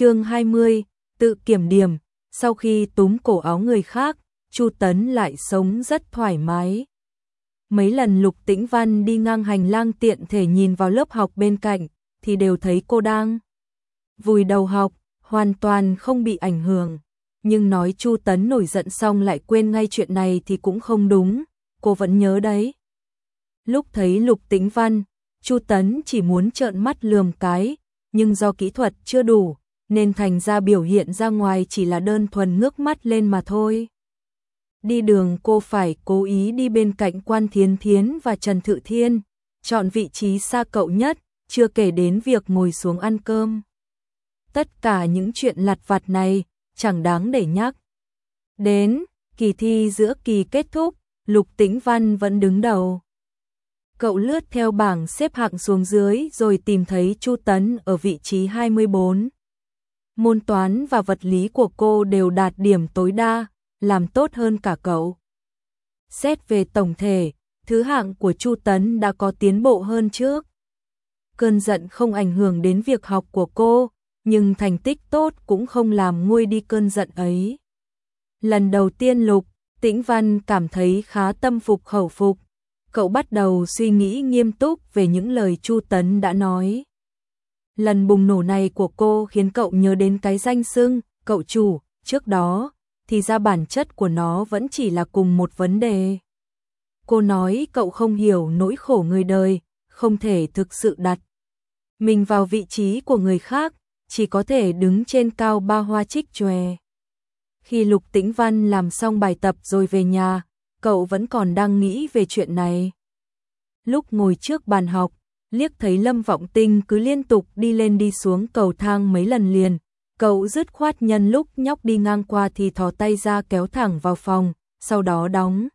chương 20, tự kiểm điểm, sau khi túm cổ áo người khác, Chu Tấn lại sống rất thoải mái. Mấy lần Lục Tĩnh Văn đi ngang hành lang tiện thể nhìn vào lớp học bên cạnh, thì đều thấy cô đang vùi đầu học, hoàn toàn không bị ảnh hưởng. Nhưng nói Chu Tấn nổi giận xong lại quên ngay chuyện này thì cũng không đúng, cô vẫn nhớ đấy. Lúc thấy Lục Tĩnh Văn, Chu Tấn chỉ muốn trợn mắt lườm cái, nhưng do kỹ thuật chưa đủ, nên thành ra biểu hiện ra ngoài chỉ là đơn thuần ngước mắt lên mà thôi. Đi đường cô phải cố ý đi bên cạnh Quan Thiến Thiến và Trần Thự Thiên, chọn vị trí xa cậu nhất, chưa kể đến việc ngồi xuống ăn cơm. Tất cả những chuyện lặt vặt này chẳng đáng để nhắc. Đến, kỳ thi giữa kỳ kết thúc, Lục Tĩnh Văn vẫn đứng đầu. Cậu lướt theo bảng xếp hạng xuống dưới rồi tìm thấy Chu Tấn ở vị trí 24. Môn toán và vật lý của cô đều đạt điểm tối đa, làm tốt hơn cả cậu. Xét về tổng thể, thứ hạng của Chu Tấn đã có tiến bộ hơn trước. Cơn giận không ảnh hưởng đến việc học của cô, nhưng thành tích tốt cũng không làm nguôi đi cơn giận ấy. Lần đầu tiên Lục, Tĩnh Văn cảm thấy khá tâm phục khẩu phục. Cậu bắt đầu suy nghĩ nghiêm túc về những lời Chu Tấn đã nói. Lần bùng nổ này của cô khiến cậu nhớ đến cái danh xưng, cậu chủ, trước đó, thì ra bản chất của nó vẫn chỉ là cùng một vấn đề. Cô nói cậu không hiểu nỗi khổ người đời, không thể thực sự đặt mình vào vị trí của người khác, chỉ có thể đứng trên cao ba hoa trích chòe. Khi Lục Tĩnh Văn làm xong bài tập rồi về nhà, cậu vẫn còn đang nghĩ về chuyện này. Lúc ngồi trước bàn học, liếc thấy Lâm Vọng Tinh cứ liên tục đi lên đi xuống cầu thang mấy lần liền, cậu dứt khoát nhân lúc nhóc đi ngang qua thì thò tay ra kéo thẳng vào phòng, sau đó đóng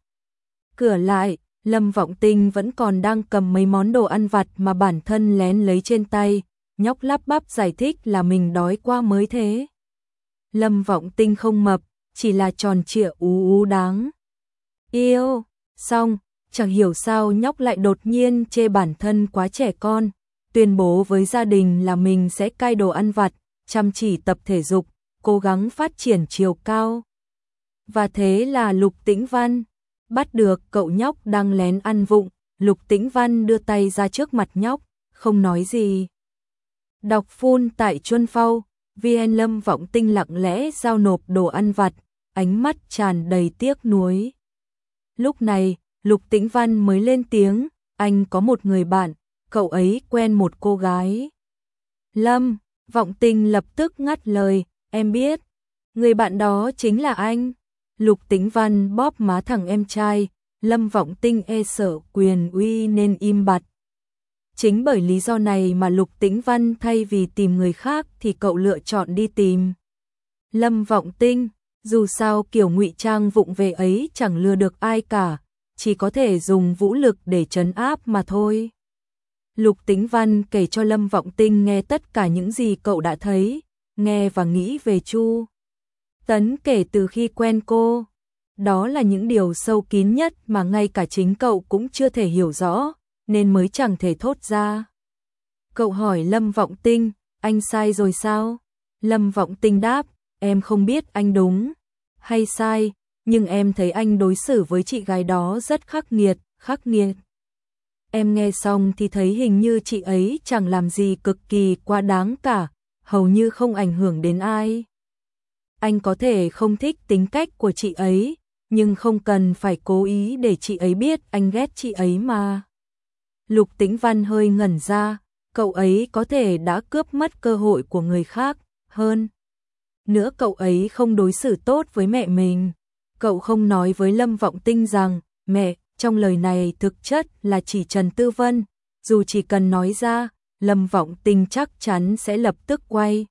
cửa lại. Lâm Vọng Tinh vẫn còn đang cầm mấy món đồ ăn vặt mà bản thân lén lấy trên tay, nhóc lắp bắp giải thích là mình đói qua mới thế. Lâm Vọng Tinh không mập, chỉ là tròn trịa ú ú đáng. Yêu, xong, chẳng hiểu sao nhóc lại đột nhiên chê bản thân quá trẻ con, tuyên bố với gia đình là mình sẽ cai đồ ăn vặt, chăm chỉ tập thể dục, cố gắng phát triển chiều cao. Và thế là Lục Tĩnh Văn bắt được cậu nhóc đang lén ăn vụng, Lục Tĩnh Văn đưa tay ra trước mặt nhóc, không nói gì. Đọc phun tại Chuân Phâu, VN Lâm Vọng Tinh lặng lẽ giao nộp đồ ăn vặt, ánh mắt tràn đầy tiếc nuối. Lúc này, Lục Tĩnh Văn mới lên tiếng, anh có một người bạn, cậu ấy quen một cô gái. Lâm, Vọng Tinh lập tức ngắt lời, em biết, người bạn đó chính là anh. Lục Tĩnh Văn bóp má thằng em trai, Lâm Vọng Tinh e sợ quyền uy nên im bặt. Chính bởi lý do này mà Lục Tĩnh Văn thay vì tìm người khác thì cậu lựa chọn đi tìm. Lâm Vọng Tinh, dù sao kiểu ngụy trang vụng về ấy chẳng lừa được ai cả, chỉ có thể dùng vũ lực để trấn áp mà thôi. Lục Tĩnh Văn kể cho Lâm Vọng Tinh nghe tất cả những gì cậu đã thấy, nghe và nghĩ về Chu. Tấn kể từ khi quen cô, đó là những điều sâu kín nhất mà ngay cả chính cậu cũng chưa thể hiểu rõ, nên mới chẳng thể thốt ra. Cậu hỏi Lâm Vọng Tinh, anh sai rồi sao? Lâm Vọng Tinh đáp, em không biết anh đúng hay sai, nhưng em thấy anh đối xử với chị gái đó rất khắc nghiệt, khắc nghiệt. Em nghe xong thì thấy hình như chị ấy chẳng làm gì cực kỳ quá đáng cả, hầu như không ảnh hưởng đến ai. Anh có thể không thích tính cách của chị ấy, nhưng không cần phải cố ý để chị ấy biết anh ghét chị ấy mà. Lục Tĩnh Văn hơi ngẩn ra, cậu ấy có thể đã cướp mất cơ hội của người khác, hơn. Nữa cậu ấy không đối xử tốt với mẹ mình. Cậu không nói với Lâm Vọng Tinh rằng, mẹ, trong lời này thực chất là chỉ Trần Tư Vân, dù chỉ cần nói ra, Lâm Vọng Tinh chắc chắn sẽ lập tức quay.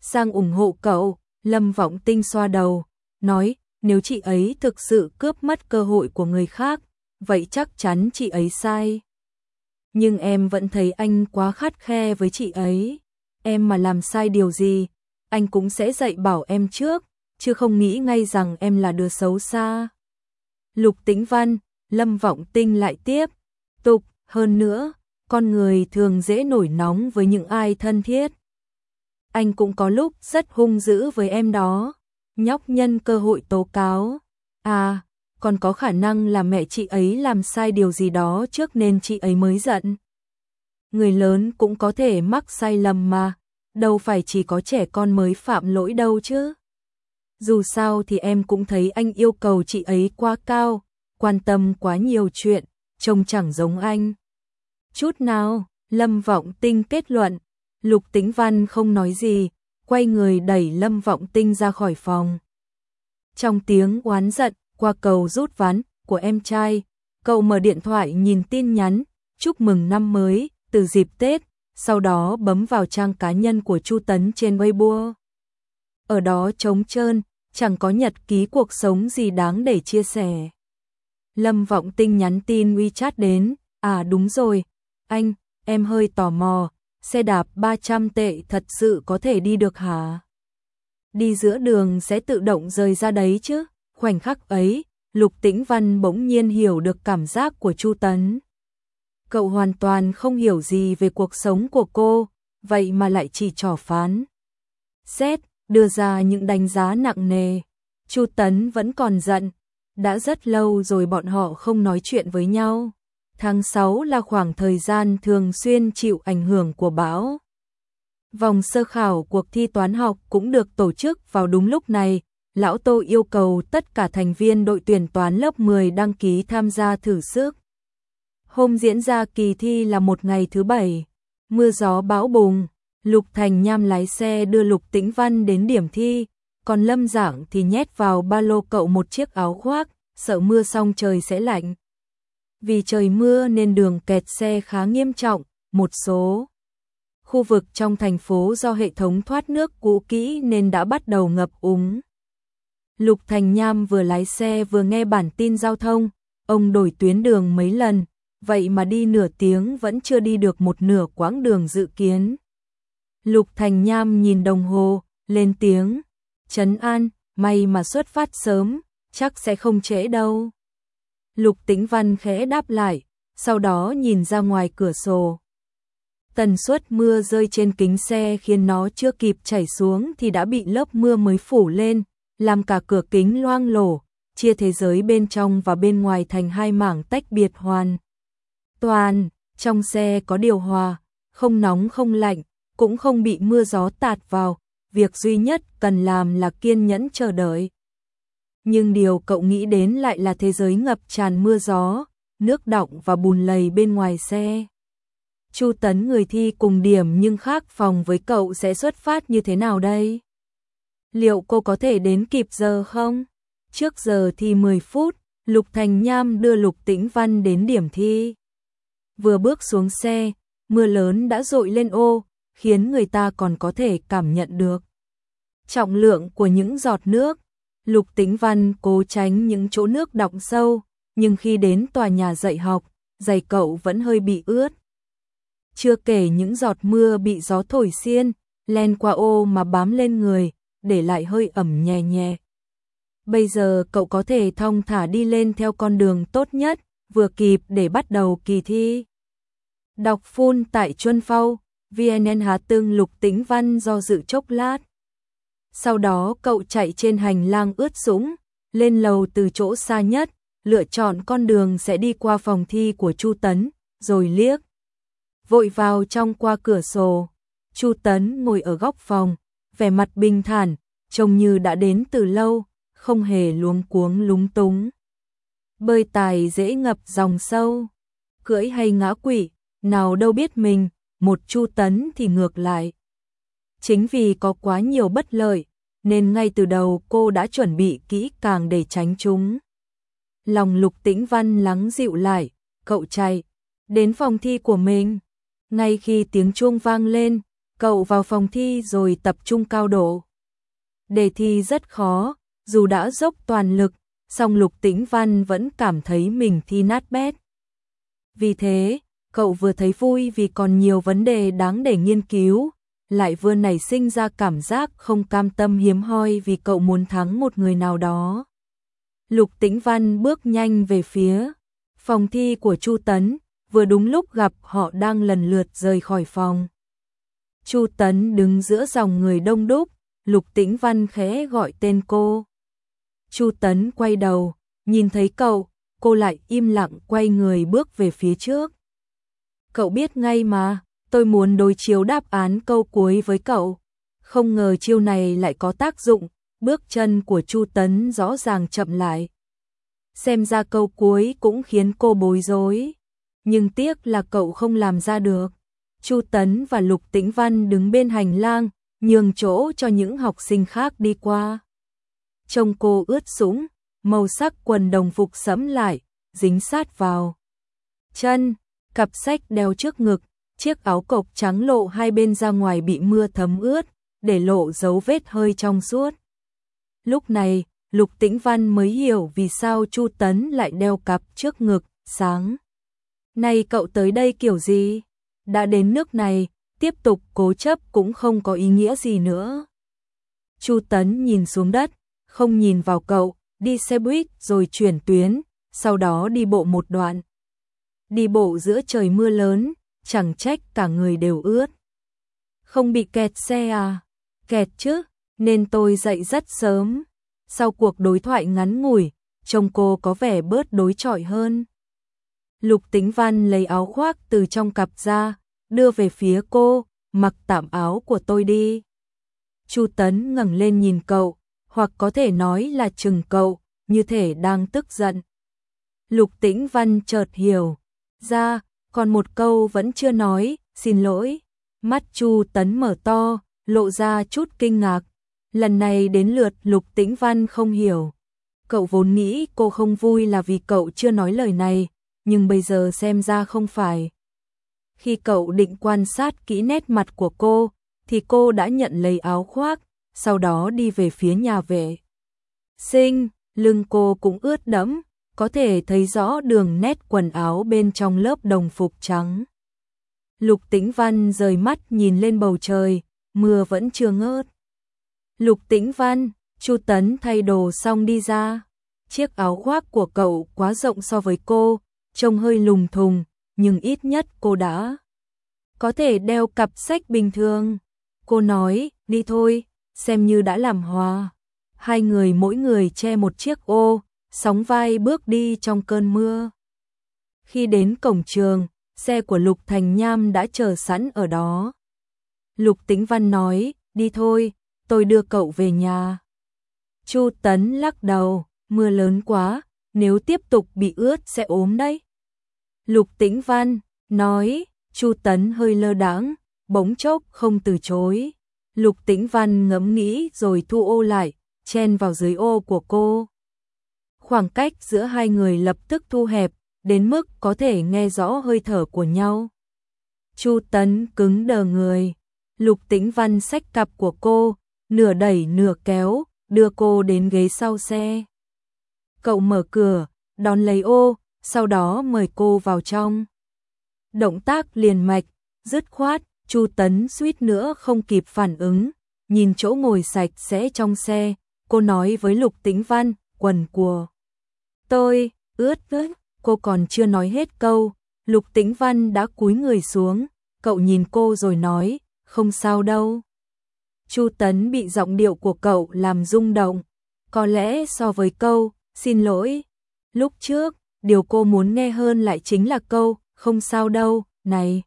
Sang ủng hộ cậu, Lâm Vọng Tinh xoa đầu, nói, nếu chị ấy thực sự cướp mất cơ hội của người khác, vậy chắc chắn chị ấy sai. Nhưng em vẫn thấy anh quá khắt khe với chị ấy. Em mà làm sai điều gì, anh cũng sẽ dạy bảo em trước, chứ không nghĩ ngay rằng em là đứa xấu xa. Lục Tĩnh Văn, Lâm Vọng Tinh lại tiếp, tục, hơn nữa, con người thường dễ nổi nóng với những ai thân thiết. anh cũng có lúc rất hung dữ với em đó. Nhóc nhân cơ hội tố cáo. À, còn có khả năng là mẹ chị ấy làm sai điều gì đó trước nên chị ấy mới giận. Người lớn cũng có thể mắc sai lầm mà, đâu phải chỉ có trẻ con mới phạm lỗi đâu chứ. Dù sao thì em cũng thấy anh yêu cầu chị ấy quá cao, quan tâm quá nhiều chuyện, trông chẳng giống anh. Chút nào, Lâm Vọng Tinh kết luận, Lục Tĩnh Văn không nói gì, quay người đẩy Lâm Vọng Tinh ra khỏi phòng. Trong tiếng oán giận, qua cầu rút ván của em trai, cậu mở điện thoại nhìn tin nhắn, chúc mừng năm mới, từ dịp Tết, sau đó bấm vào trang cá nhân của Chu Tấn trên Weibo. Ở đó trống trơn, chẳng có nhật ký cuộc sống gì đáng để chia sẻ. Lâm Vọng Tinh nhắn tin WeChat đến, à đúng rồi, anh, em hơi tò mò, xe đạp 300 tệ thật sự có thể đi được hả? Đi giữa đường sẽ tự động rời ra đấy chứ, khoảnh khắc ấy, Lục Tĩnh Văn bỗng nhiên hiểu được cảm giác của Chu Tấn. Cậu hoàn toàn không hiểu gì về cuộc sống của cô, vậy mà lại chỉ trò phán. Xét, đưa ra những đánh giá nặng nề. Chu Tấn vẫn còn giận, đã rất lâu rồi bọn họ không nói chuyện với nhau. Tháng 6 là khoảng thời gian thường xuyên chịu ảnh hưởng của bão. Vòng sơ khảo cuộc thi toán học cũng được tổ chức vào đúng lúc này. Lão Tô yêu cầu tất cả thành viên đội tuyển toán lớp 10 đăng ký tham gia thử sức. Hôm diễn ra kỳ thi là một ngày thứ bảy, mưa gió bão bùng, Lục Thành Nham lái xe đưa Lục Tĩnh Văn đến điểm thi, còn Lâm Giảng thì nhét vào ba lô cậu một chiếc áo khoác, sợ mưa xong trời sẽ lạnh. Vì trời mưa nên đường kẹt xe khá nghiêm trọng, một số khu vực trong thành phố do hệ thống thoát nước cũ kỹ nên đã bắt đầu ngập úng. Lục Thành Nham vừa lái xe vừa nghe bản tin giao thông, ông đổi tuyến đường mấy lần, vậy mà đi nửa tiếng vẫn chưa đi được một nửa quãng đường dự kiến. Lục Thành Nham nhìn đồng hồ, lên tiếng, Trấn An, may mà xuất phát sớm, chắc sẽ không trễ đâu. Lục Tĩnh Văn khẽ đáp lại, sau đó nhìn ra ngoài cửa sổ. Tần suất mưa rơi trên kính xe khiến nó chưa kịp chảy xuống thì đã bị lớp mưa mới phủ lên, làm cả cửa kính loang lổ, chia thế giới bên trong và bên ngoài thành hai mảng tách biệt hoàn. Toàn, trong xe có điều hòa, không nóng không lạnh, cũng không bị mưa gió tạt vào, việc duy nhất cần làm là kiên nhẫn chờ đợi. Nhưng điều cậu nghĩ đến lại là thế giới ngập tràn mưa gió, nước đọng và bùn lầy bên ngoài xe. Chu Tấn người thi cùng điểm nhưng khác phòng với cậu sẽ xuất phát như thế nào đây? Liệu cô có thể đến kịp giờ không? Trước giờ thi 10 phút, Lục Thành Nham đưa Lục Tĩnh Văn đến điểm thi. Vừa bước xuống xe, mưa lớn đã dội lên ô, khiến người ta còn có thể cảm nhận được. Trọng lượng của những giọt nước, Lục Tĩnh Văn cố tránh những chỗ nước đọng sâu, nhưng khi đến tòa nhà dạy học, giày cậu vẫn hơi bị ướt. Chưa kể những giọt mưa bị gió thổi xiên, len qua ô mà bám lên người, để lại hơi ẩm nhẹ nhẹ. Bây giờ cậu có thể thong thả đi lên theo con đường tốt nhất, vừa kịp để bắt đầu kỳ thi. Đọc phun tại Chuân Phâu, VNN Hà Tương Lục Tĩnh Văn do dự chốc lát. Sau đó cậu chạy trên hành lang ướt sũng, lên lầu từ chỗ xa nhất, lựa chọn con đường sẽ đi qua phòng thi của Chu Tấn, rồi liếc. Vội vào trong qua cửa sổ, Chu Tấn ngồi ở góc phòng, vẻ mặt bình thản, trông như đã đến từ lâu, không hề luống cuống lúng túng. Bơi tài dễ ngập dòng sâu, cưỡi hay ngã quỷ, nào đâu biết mình, một chu tấn thì ngược lại. Chính vì có quá nhiều bất lợi, nên ngay từ đầu cô đã chuẩn bị kỹ càng để tránh chúng. Lòng lục tĩnh văn lắng dịu lại, cậu chạy, đến phòng thi của mình. Ngay khi tiếng chuông vang lên, cậu vào phòng thi rồi tập trung cao độ. Đề thi rất khó, dù đã dốc toàn lực, song lục tĩnh văn vẫn cảm thấy mình thi nát bét. Vì thế, cậu vừa thấy vui vì còn nhiều vấn đề đáng để nghiên cứu, lại vừa nảy sinh ra cảm giác không cam tâm hiếm hoi vì cậu muốn thắng một người nào đó. Lục Tĩnh Văn bước nhanh về phía phòng thi của Chu Tấn, vừa đúng lúc gặp họ đang lần lượt rời khỏi phòng. Chu Tấn đứng giữa dòng người đông đúc, Lục Tĩnh Văn khẽ gọi tên cô. Chu Tấn quay đầu, nhìn thấy cậu, cô lại im lặng quay người bước về phía trước. Cậu biết ngay mà, tôi muốn đối chiếu đáp án câu cuối với cậu. Không ngờ chiêu này lại có tác dụng, bước chân của Chu Tấn rõ ràng chậm lại. Xem ra câu cuối cũng khiến cô bối rối, nhưng tiếc là cậu không làm ra được. Chu Tấn và Lục Tĩnh Văn đứng bên hành lang, nhường chỗ cho những học sinh khác đi qua. Trông cô ướt sũng, màu sắc quần đồng phục sẫm lại, dính sát vào. Chân, cặp sách đeo trước ngực, chiếc áo cộc trắng lộ hai bên ra ngoài bị mưa thấm ướt, để lộ dấu vết hơi trong suốt. Lúc này, Lục Tĩnh Văn mới hiểu vì sao Chu Tấn lại đeo cặp trước ngực, sáng. Này cậu tới đây kiểu gì? Đã đến nước này, tiếp tục cố chấp cũng không có ý nghĩa gì nữa. Chu Tấn nhìn xuống đất, không nhìn vào cậu, đi xe buýt rồi chuyển tuyến, sau đó đi bộ một đoạn. Đi bộ giữa trời mưa lớn, chẳng trách cả người đều ướt. Không bị kẹt xe à? Kẹt chứ, nên tôi dậy rất sớm. Sau cuộc đối thoại ngắn ngủi, trông cô có vẻ bớt đối chọi hơn. Lục Tĩnh Văn lấy áo khoác từ trong cặp ra, đưa về phía cô, mặc tạm áo của tôi đi. Chu Tấn ngẩng lên nhìn cậu, hoặc có thể nói là chừng cậu, như thể đang tức giận. Lục Tĩnh Văn chợt hiểu, ra, còn một câu vẫn chưa nói, xin lỗi. Mắt Chu Tấn mở to, lộ ra chút kinh ngạc. Lần này đến lượt Lục Tĩnh Văn không hiểu. Cậu vốn nghĩ cô không vui là vì cậu chưa nói lời này, nhưng bây giờ xem ra không phải. Khi cậu định quan sát kỹ nét mặt của cô, thì cô đã nhận lấy áo khoác, sau đó đi về phía nhà vệ. Sinh, lưng cô cũng ướt đẫm, có thể thấy rõ đường nét quần áo bên trong lớp đồng phục trắng. Lục Tĩnh Văn rời mắt nhìn lên bầu trời, mưa vẫn chưa ngớt. Lục Tĩnh Văn, Chu Tấn thay đồ xong đi ra. Chiếc áo khoác của cậu quá rộng so với cô, trông hơi lùng thùng, nhưng ít nhất cô đã có thể đeo cặp sách bình thường. Cô nói, đi thôi, xem như đã làm hòa. Hai người mỗi người che một chiếc ô, sóng vai bước đi trong cơn mưa. Khi đến cổng trường, xe của Lục Thành Nham đã chờ sẵn ở đó. Lục Tĩnh Văn nói, đi thôi, tôi đưa cậu về nhà. Chu Tấn lắc đầu, mưa lớn quá, nếu tiếp tục bị ướt sẽ ốm đấy. Lục Tĩnh Văn nói, Chu Tấn hơi lơ đãng, bỗng chốc không từ chối. Lục Tĩnh Văn ngẫm nghĩ rồi thu ô lại, chen vào dưới ô của cô. Khoảng cách giữa hai người lập tức thu hẹp, đến mức có thể nghe rõ hơi thở của nhau. Chu Tấn cứng đờ người, Lục Tĩnh Văn xách cặp của cô, nửa đẩy nửa kéo, đưa cô đến ghế sau xe. Cậu mở cửa, đón lấy ô, sau đó mời cô vào trong. Động tác liền mạch, dứt khoát, Chu Tấn suýt nữa không kịp phản ứng, nhìn chỗ ngồi sạch sẽ trong xe, cô nói với Lục Tĩnh Văn, quần của tôi, ướt ướt, cô còn chưa nói hết câu, Lục Tĩnh Văn đã cúi người xuống, cậu nhìn cô rồi nói, không sao đâu. Chu Tấn bị giọng điệu của cậu làm rung động, có lẽ so với câu, xin lỗi, lúc trước, điều cô muốn nghe hơn lại chính là câu, không sao đâu, này.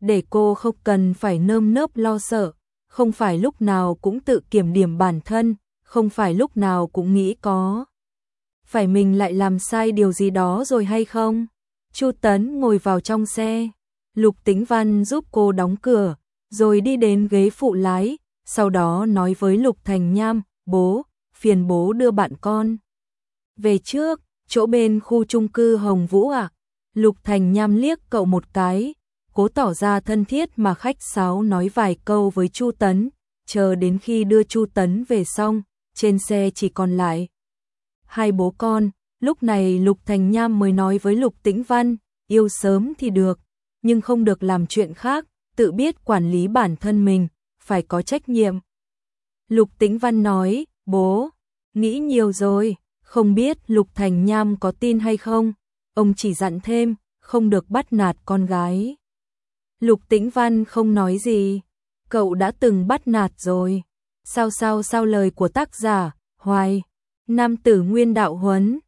Để cô không cần phải nơm nớp lo sợ, không phải lúc nào cũng tự kiểm điểm bản thân, không phải lúc nào cũng nghĩ có. Phải mình lại làm sai điều gì đó rồi hay không? Chu Tấn ngồi vào trong xe, Lục Tĩnh Văn giúp cô đóng cửa, rồi đi đến ghế phụ lái, sau đó nói với Lục Thành Nham, bố, phiền bố đưa bạn con. Về trước, chỗ bên khu chung cư Hồng Vũ à? Lục Thành Nham liếc cậu một cái, cố tỏ ra thân thiết mà khách sáo nói vài câu với Chu Tấn, chờ đến khi đưa Chu Tấn về xong, trên xe chỉ còn lại hai bố con, lúc này Lục Thành Nham mới nói với Lục Tĩnh Văn, yêu sớm thì được, nhưng không được làm chuyện khác, tự biết quản lý bản thân mình, phải có trách nhiệm. Lục Tĩnh Văn nói, bố, nghĩ nhiều rồi, không biết Lục Thành Nham có tin hay không, ông chỉ dặn thêm, không được bắt nạt con gái. Lục Tĩnh Văn không nói gì, cậu đã từng bắt nạt rồi. Sao sao sao lời của tác giả, hoài. Nam tử nguyên đạo huấn,